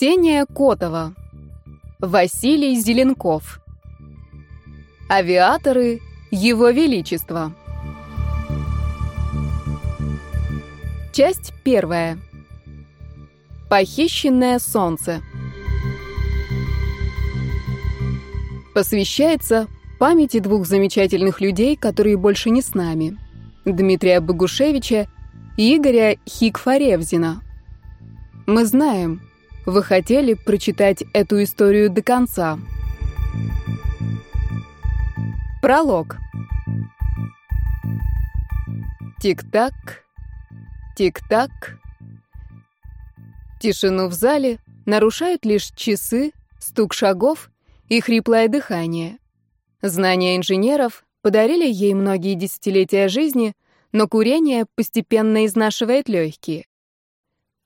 Ксения Котова. Василий Зеленков. Авиаторы Его Величества. Часть первая. Похищенное солнце. Посвящается памяти двух замечательных людей, которые больше не с нами. Дмитрия Богушевича и Игоря Хикфаревзина. Мы знаем, вы хотели прочитать эту историю до конца. Пролог. Тик-так, тик-так. Тишину в зале нарушают лишь часы, стук шагов и хриплое дыхание. Знания инженеров подарили ей многие десятилетия жизни, но курение постепенно изнашивает легкие.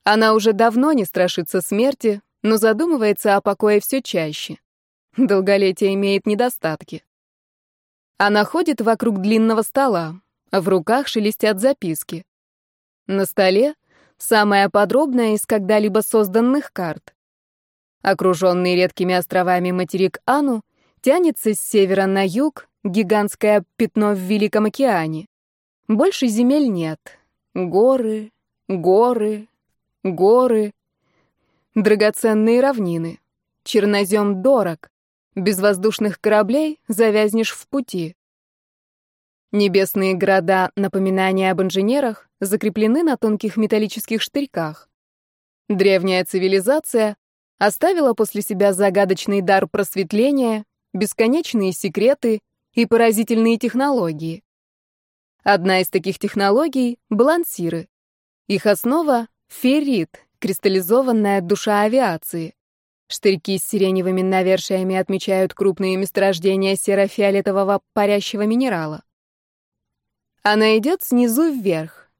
Она уже давно не страшится смерти, но задумывается о покое все чаще. Долголетие имеет недостатки. Она ходит вокруг длинного стола, в руках шелестят записки. На столе самая подробная из когда-либо созданных карт. Окруженный редкими островами материк Ану тянется с севера на юг, гигантское пятно в Великом океане. Больше земель нет. Горы, горы, горы, драгоценные равнины. Чернозем дорог. Без воздушных кораблей завязнешь в пути. Небесные города, напоминания об инженерах, закреплены на тонких металлических штырьках. Древняя цивилизация оставила после себя загадочный дар просветления, бесконечные секреты и поразительные технологии. Одна из таких технологий — балансиры. Их основа — феррит, кристаллизованная душа авиации. Штырьки с сиреневыми навершиями отмечают крупные месторождения серо-фиолетового парящего минерала. Она идет снизу вверх.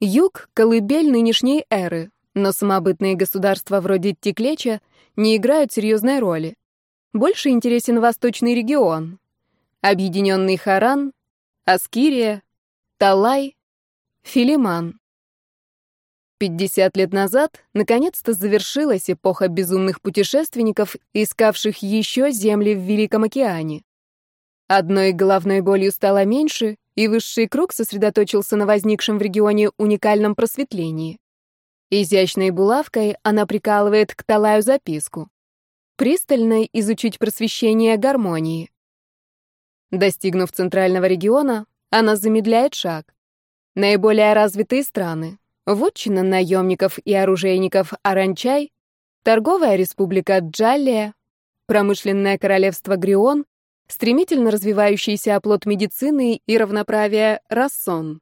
Юг — колыбель нынешней эры, но самобытные государства вроде Теклеча не играют серьезной роли. Больше интересен восточный регион. Объединенный Харан, Аскирия, Талай, Филиман. 50 лет назад наконец-то завершилась эпоха безумных путешественников, искавших еще земли в Великом океане. Одной головной болью стало меньше, и высший круг сосредоточился на возникшем в регионе уникальном просветлении. Изящной булавкой она прикалывает к Талаю записку. Пристально изучить просвещение гармонии. Достигнув центрального региона, она замедляет шаг. Наиболее развитые страны. Вотчина наемников и оружейников Аранчай, торговая республика Джаллия, промышленное королевство Грион, стремительно развивающийся оплот медицины и равноправия Рассон.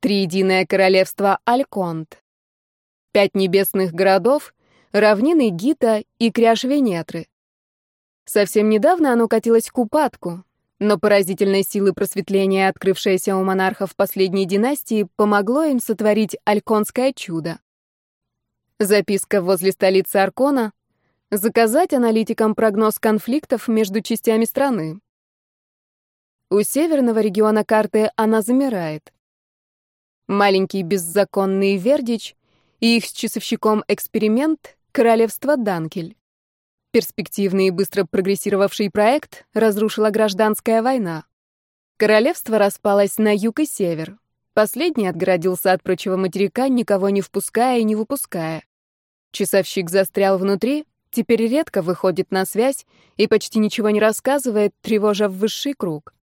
Триединое королевство Альконт. Пять небесных городов, равнины Гита и кряж Венетры. Совсем недавно оно катилось к упадку, но поразительной силы просветления, открывшееся у монархов последней династии, помогло им сотворить альконское чудо. Записка возле столицы Аркона — заказать аналитикам прогноз конфликтов между частями страны. У северного региона карты она замирает. Маленький беззаконный Вердич и их с часовщиком эксперимент — королевство Данкель. Перспективный и быстро прогрессировавший проект разрушила гражданская война. Королевство распалось на юг и север. Последний отгородился от прочего материка, никого не впуская и не выпуская. Часовщик застрял внутри, теперь редко выходит на связь и почти ничего не рассказывает, тревожа в высший круг.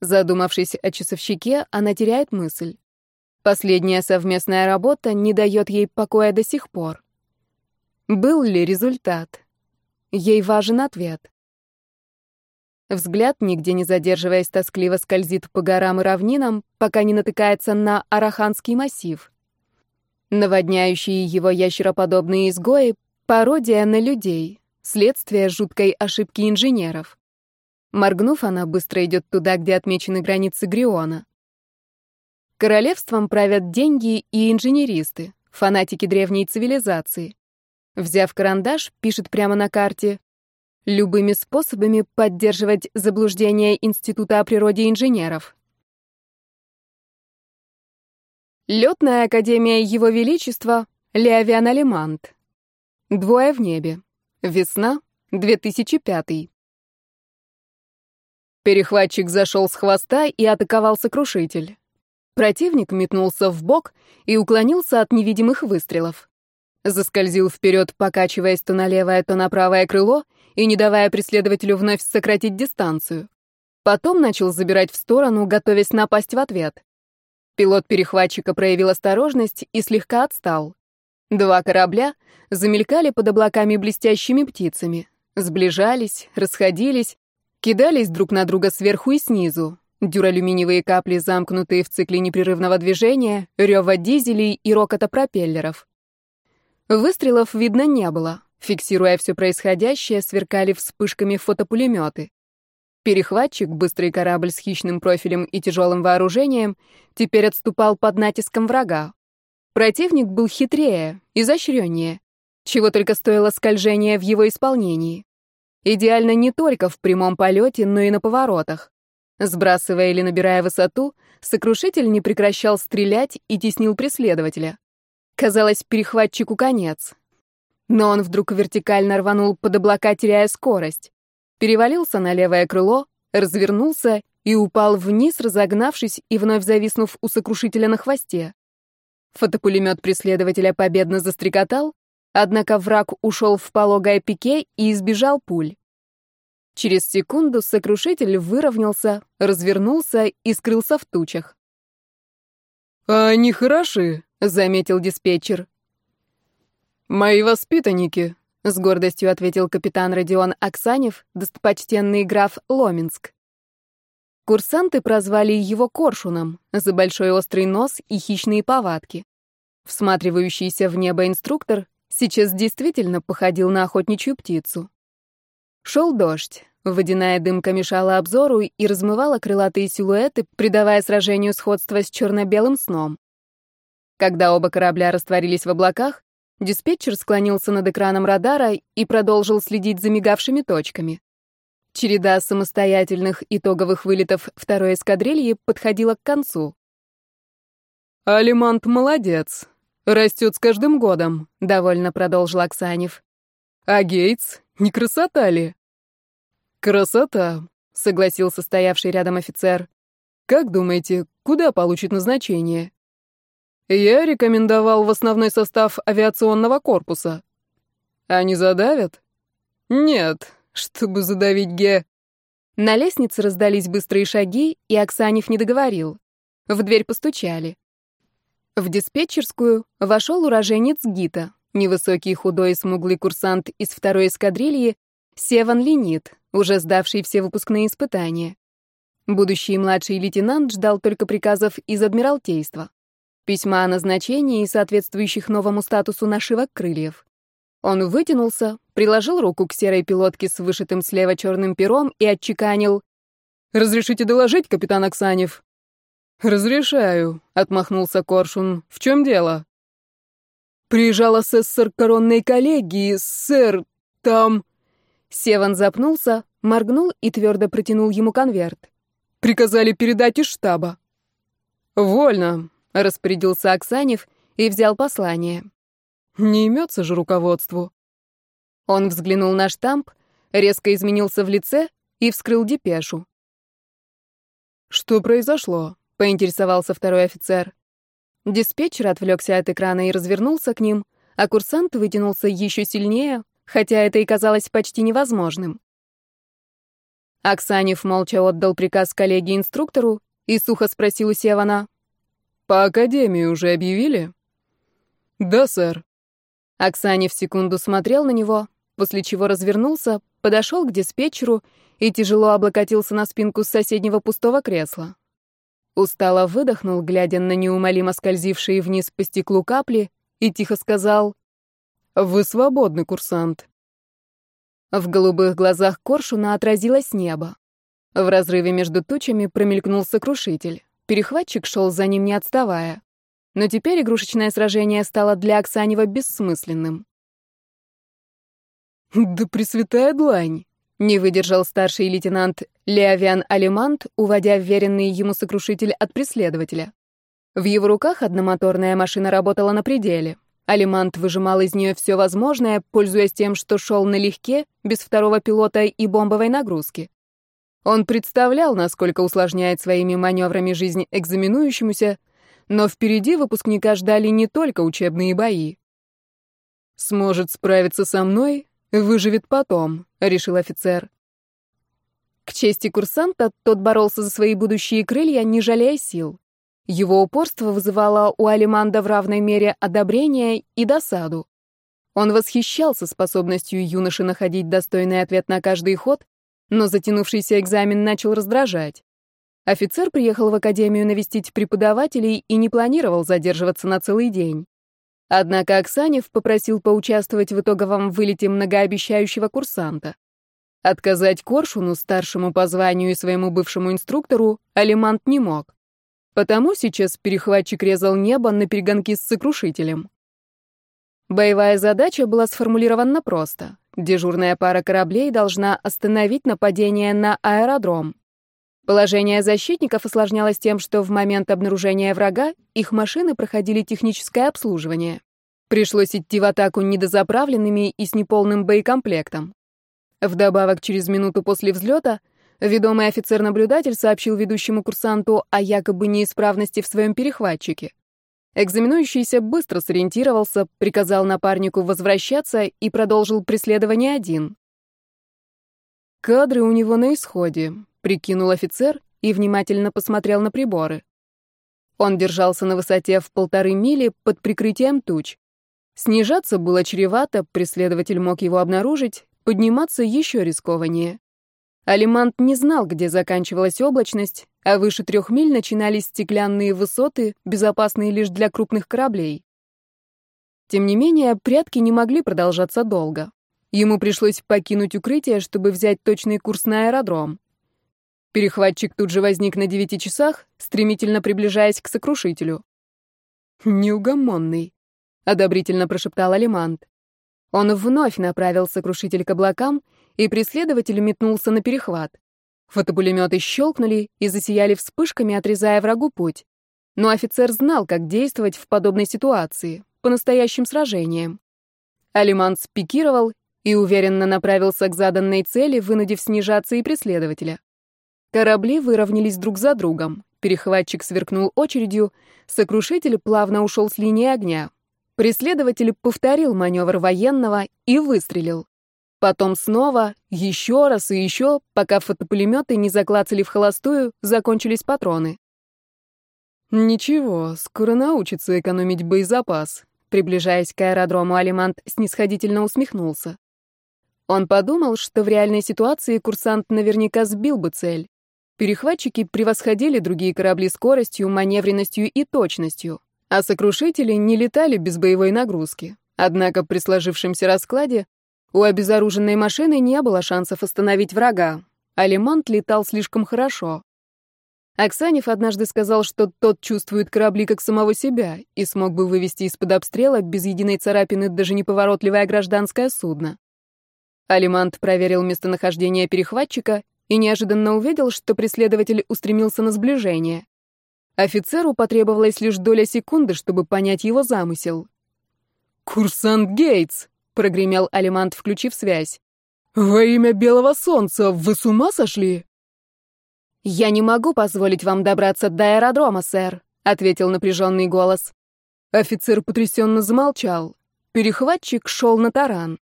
Задумавшись о часовщике, она теряет мысль. Последняя совместная работа не дает ей покоя до сих пор. Был ли результат? Ей важен ответ. Взгляд, нигде не задерживаясь, тоскливо скользит по горам и равнинам, пока не натыкается на Араханский массив. Наводняющие его ящероподобные изгои — пародия на людей, следствие жуткой ошибки инженеров. Моргнув, она быстро идет туда, где отмечены границы Гриона. Королевством правят деньги и инженеристы, фанатики древней цивилизации. Взяв карандаш, пишет прямо на карте «Любыми способами поддерживать заблуждение Института о природе инженеров». Летная академия Его Величества, Леовиан Алимант. Двое в небе. Весна, 2005. Перехватчик зашел с хвоста и атаковал сокрушитель. Противник метнулся в бок и уклонился от невидимых выстрелов. Заскользил вперед, покачиваясь то на левое, то на правое крыло и не давая преследователю вновь сократить дистанцию. Потом начал забирать в сторону, готовясь напасть в ответ. Пилот перехватчика проявил осторожность и слегка отстал. Два корабля замелькали под облаками блестящими птицами, сближались, расходились, кидались друг на друга сверху и снизу. Дюралюминиевые капли, замкнутые в цикле непрерывного движения, рева дизелей и рокота пропеллеров. Выстрелов видно не было. Фиксируя все происходящее, сверкали вспышками фотопулеметы. Перехватчик, быстрый корабль с хищным профилем и тяжелым вооружением, теперь отступал под натиском врага. Противник был хитрее, изощреннее, чего только стоило скольжение в его исполнении. Идеально не только в прямом полете, но и на поворотах. Сбрасывая или набирая высоту, сокрушитель не прекращал стрелять и теснил преследователя. Казалось, перехватчику конец. Но он вдруг вертикально рванул под облака, теряя скорость перевалился на левое крыло, развернулся и упал вниз, разогнавшись и вновь зависнув у сокрушителя на хвосте. Фотопулемет преследователя победно застрекотал, однако враг ушел в пологое пике и избежал пуль. Через секунду сокрушитель выровнялся, развернулся и скрылся в тучах. «А они хороши», — заметил диспетчер. «Мои воспитанники», с гордостью ответил капитан Родион Аксанев, достопочтенный граф Ломинск. Курсанты прозвали его Коршуном за большой острый нос и хищные повадки. Всматривающийся в небо инструктор сейчас действительно походил на охотничью птицу. Шел дождь. Водяная дымка мешала обзору и размывала крылатые силуэты, придавая сражению сходство с черно-белым сном. Когда оба корабля растворились в облаках, Диспетчер склонился над экраном радара и продолжил следить за мигавшими точками. Череда самостоятельных итоговых вылетов второй эскадрильи подходила к концу. «Алимант молодец. Растет с каждым годом», — довольно продолжил Оксанев. «А Гейтс? Не красота ли?» «Красота», — согласился стоявший рядом офицер. «Как думаете, куда получит назначение?» Я рекомендовал в основной состав авиационного корпуса. Они задавят? Нет, чтобы задавить Ге. На лестнице раздались быстрые шаги, и Оксанев не договорил. В дверь постучали. В диспетчерскую вошел уроженец ГИТа, невысокий худой смуглый курсант из второй эскадрильи, Севан Ленит, уже сдавший все выпускные испытания. Будущий младший лейтенант ждал только приказов из Адмиралтейства письма о назначении и соответствующих новому статусу нашивок крыльев. Он вытянулся, приложил руку к серой пилотке с вышитым слева черным пером и отчеканил. «Разрешите доложить, капитан Оксанев?» «Разрешаю», — отмахнулся Коршун. «В чем дело?» «Приезжал асессор коронной коллегии, сэр, там...» Севан запнулся, моргнул и твердо протянул ему конверт. «Приказали передать из штаба». «Вольно распорядился Оксанев и взял послание. Не имется же руководству. Он взглянул на штамп, резко изменился в лице и вскрыл депешу. Что произошло? поинтересовался второй офицер. Диспетчер отвлекся от экрана и развернулся к ним, а курсант вытянулся еще сильнее, хотя это и казалось почти невозможным. Оксанев молча отдал приказ коллеге-инструктору и сухо спросил у Севана, по академии уже объявили? Да, сэр. Оксанев секунду смотрел на него, после чего развернулся, подошел к диспетчеру и тяжело облокотился на спинку соседнего пустого кресла. Устало выдохнул, глядя на неумолимо скользившие вниз по стеклу капли, и тихо сказал «Вы свободный курсант». В голубых глазах Коршуна отразилось небо. В разрыве между тучами промелькнул сокрушитель. Перехватчик шел за ним, не отставая. Но теперь игрушечное сражение стало для Оксанева бессмысленным. «Да пресвятая длань!» — не выдержал старший лейтенант Леовиан Алимант, уводя вверенный ему сокрушитель от преследователя. В его руках одномоторная машина работала на пределе. Алимант выжимал из нее все возможное, пользуясь тем, что шел налегке, без второго пилота и бомбовой нагрузки. Он представлял, насколько усложняет своими маневрами жизнь экзаменующемуся, но впереди выпускника ждали не только учебные бои. «Сможет справиться со мной, выживет потом», — решил офицер. К чести курсанта, тот боролся за свои будущие крылья, не жалея сил. Его упорство вызывало у Алиманда в равной мере одобрение и досаду. Он восхищался способностью юноши находить достойный ответ на каждый ход но затянувшийся экзамен начал раздражать. Офицер приехал в академию навестить преподавателей и не планировал задерживаться на целый день. Однако Оксанев попросил поучаствовать в итоговом вылете многообещающего курсанта. Отказать Коршуну, старшему по званию и своему бывшему инструктору, Алимант не мог. Потому сейчас перехватчик резал небо на перегонки с сокрушителем. Боевая задача была сформулирована просто. Дежурная пара кораблей должна остановить нападение на аэродром. Положение защитников осложнялось тем, что в момент обнаружения врага их машины проходили техническое обслуживание. Пришлось идти в атаку недозаправленными и с неполным боекомплектом. Вдобавок, через минуту после взлета, ведомый офицер-наблюдатель сообщил ведущему курсанту о якобы неисправности в своем перехватчике. Экзаменующийся быстро сориентировался, приказал напарнику возвращаться и продолжил преследование один. «Кадры у него на исходе», — прикинул офицер и внимательно посмотрел на приборы. Он держался на высоте в полторы мили под прикрытием туч. Снижаться было чревато, преследователь мог его обнаружить, подниматься еще рискованнее. Алимант не знал, где заканчивалась облачность, а выше трех миль начинались стеклянные высоты, безопасные лишь для крупных кораблей. Тем не менее, прятки не могли продолжаться долго. Ему пришлось покинуть укрытие, чтобы взять точный курс на аэродром. Перехватчик тут же возник на девяти часах, стремительно приближаясь к сокрушителю. «Неугомонный», — одобрительно прошептал Алимант. Он вновь направил сокрушитель к облакам — и преследователь метнулся на перехват. Фотопулеметы щелкнули и засияли вспышками, отрезая врагу путь. Но офицер знал, как действовать в подобной ситуации, по настоящим сражениям. Алиман спикировал и уверенно направился к заданной цели, вынудив снижаться и преследователя. Корабли выровнялись друг за другом. Перехватчик сверкнул очередью, сокрушитель плавно ушел с линии огня. Преследователь повторил маневр военного и выстрелил. Потом снова, еще раз и еще, пока фотопулеметы не заклацали в холостую, закончились патроны. «Ничего, скоро научится экономить боезапас», приближаясь к аэродрому, Алимант снисходительно усмехнулся. Он подумал, что в реальной ситуации курсант наверняка сбил бы цель. Перехватчики превосходили другие корабли скоростью, маневренностью и точностью, а сокрушители не летали без боевой нагрузки. Однако при сложившемся раскладе у обезоруженной машины не было шансов остановить врага. Алимант летал слишком хорошо. Оксанев однажды сказал, что тот чувствует корабли как самого себя и смог бы вывести из-под обстрела без единой царапины даже неповоротливое гражданское судно. Алимант проверил местонахождение перехватчика и неожиданно увидел, что преследователь устремился на сближение. Офицеру потребовалась лишь доля секунды, чтобы понять его замысел. «Курсант Гейтс!» Прогремел Алимант, включив связь. «Во имя белого солнца, вы с ума сошли?» «Я не могу позволить вам добраться до аэродрома, сэр», — ответил напряженный голос. Офицер потрясенно замолчал. Перехватчик шел на таран.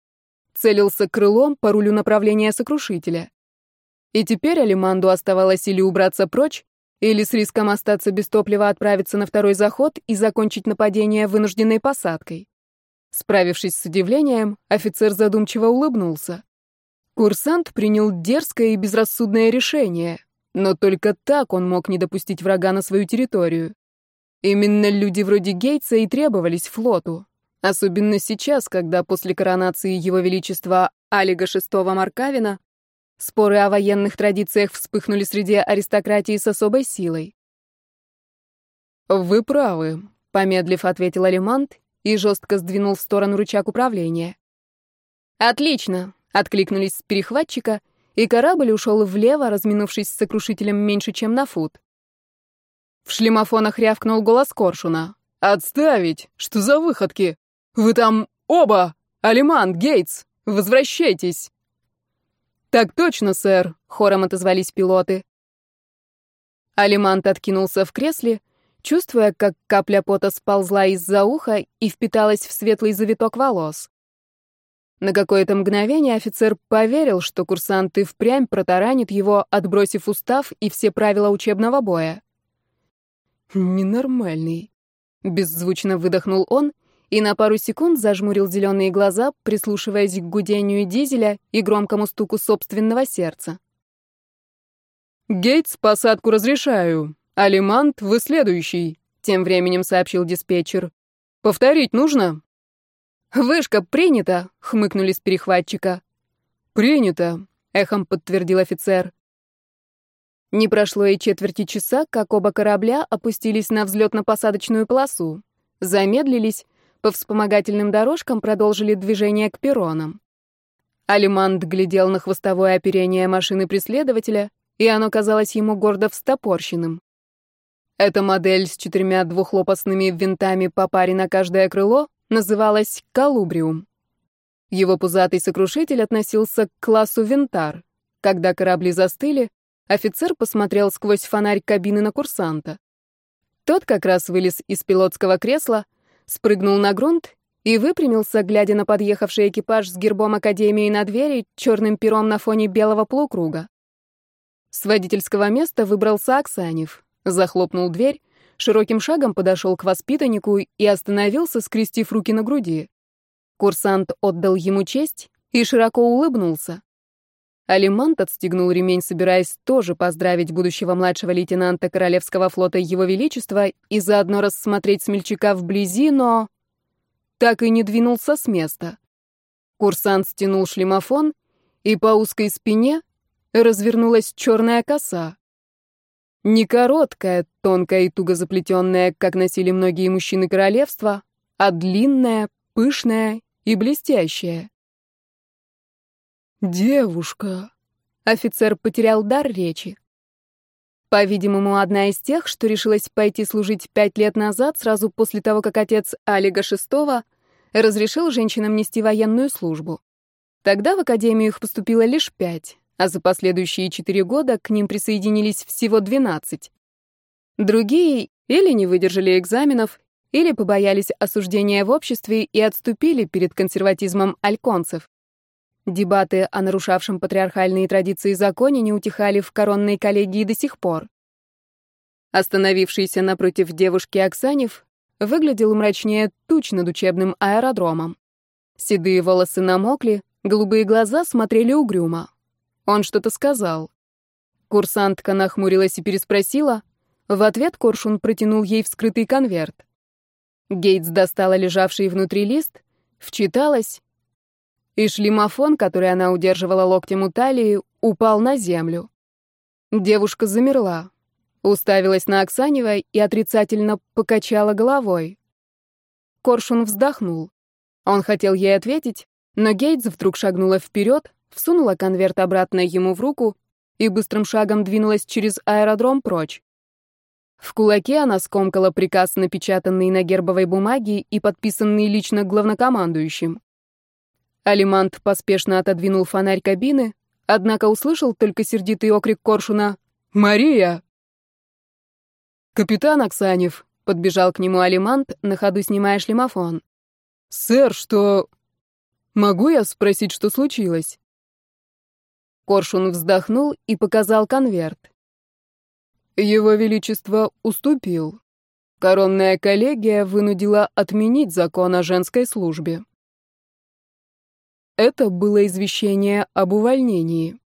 Целился крылом по рулю направления сокрушителя. И теперь Алиманду оставалось или убраться прочь, или с риском остаться без топлива отправиться на второй заход и закончить нападение вынужденной посадкой. Справившись с удивлением, офицер задумчиво улыбнулся. Курсант принял дерзкое и безрассудное решение, но только так он мог не допустить врага на свою территорию. Именно люди вроде Гейтса и требовались флоту. Особенно сейчас, когда после коронации Его Величества Алига VI Маркавина споры о военных традициях вспыхнули среди аристократии с особой силой. «Вы правы», — помедлив ответил Алимант и жестко сдвинул в сторону рычаг управления. «Отлично!» — откликнулись с перехватчика, и корабль ушел влево, разминувшись с сокрушителем меньше, чем на фут. В шлемофонах рявкнул голос Коршуна. «Отставить! Что за выходки?» Вы там оба! Алиман, Гейтс! Возвращайтесь!» «Так точно, сэр», — хором отозвались пилоты. Алимант откинулся в кресле, чувствуя, как капля пота сползла из-за уха и впиталась в светлый завиток волос. На какое-то мгновение офицер поверил, что курсант и впрямь протаранит его, отбросив устав и все правила учебного боя. «Ненормальный», — беззвучно выдохнул он и на пару секунд зажмурил зеленые глаза, прислушиваясь к гудению дизеля и громкому стуку собственного сердца. «Гейтс, посадку разрешаю. Алимант, вы следующий», — тем временем сообщил диспетчер. «Повторить нужно?» «Вышка принята», — хмыкнули с перехватчика. «Принято», — эхом подтвердил офицер. Не прошло и четверти часа, как оба корабля опустились на взлетно-посадочную полосу, замедлились по вспомогательным дорожкам продолжили движение к перронам. Алимант глядел на хвостовое оперение машины преследователя, и оно казалось ему гордо встопорщенным. Эта модель с четырьмя двухлопастными винтами по паре на каждое крыло называлась «Калубриум». Его пузатый сокрушитель относился к классу «Винтар». Когда корабли застыли, офицер посмотрел сквозь фонарь кабины на курсанта. Тот как раз вылез из пилотского кресла, спрыгнул на грунт и выпрямился, глядя на подъехавший экипаж с гербом Академии на двери, черным пером на фоне белого полукруга. С водительского места выбрался Аксанев, захлопнул дверь, широким шагом подошел к воспитаннику и остановился, скрестив руки на груди. Курсант отдал ему честь и широко улыбнулся. Алимант отстегнул ремень, собираясь тоже поздравить будущего младшего лейтенанта Королевского флота Его Величества и заодно рассмотреть смельчака вблизи, но... Так и не двинулся с места. Курсант стянул шлемофон, и по узкой спине развернулась черная коса. Не короткая, тонкая и туго заплетенная, как носили многие мужчины королевства, а длинная, пышная и блестящая. «Девушка!» Офицер потерял дар речи. По-видимому, одна из тех, что решилась пойти служить пять лет назад, сразу после того, как отец Алига VI разрешил женщинам нести военную службу. Тогда в академию их поступило лишь пять, а за последующие четыре года к ним присоединились всего двенадцать. Другие или не выдержали экзаменов, или побоялись осуждения в обществе и отступили перед консерватизмом альконцев. Дебаты о нарушавшем патриархальные традиции законе не утихали в коронной коллегии до сих пор. Остановившийся напротив девушки Оксанев выглядел мрачнее туч над учебным аэродромом. Седые волосы намокли, голубые глаза смотрели угрюмо. Он что-то сказал. Курсантка нахмурилась и переспросила. В ответ Коршун протянул ей вскрытый конверт. Гейтс достала лежавший внутри лист, вчиталась и шлемофон, который она удерживала локтем у талии, упал на землю. Девушка замерла, уставилась на Оксанева и отрицательно покачала головой. Коршун вздохнул. Он хотел ей ответить, но Гейтс вдруг шагнула вперед, всунула конверт обратно ему в руку и быстрым шагом двинулась через аэродром прочь. В кулаке она скомкала приказ, напечатанный на гербовой бумаге и подписанный лично главнокомандующим. Алимант поспешно отодвинул фонарь кабины, однако услышал только сердитый окрик Коршуна «Мария!». «Капитан Оксанев!» — подбежал к нему Алимант, на ходу снимая шлемофон. «Сэр, что...» «Могу я спросить, что случилось?» Коршун вздохнул и показал конверт. Его Величество уступил. Коронная коллегия вынудила отменить закон о женской службе. Это было извещение об увольнении.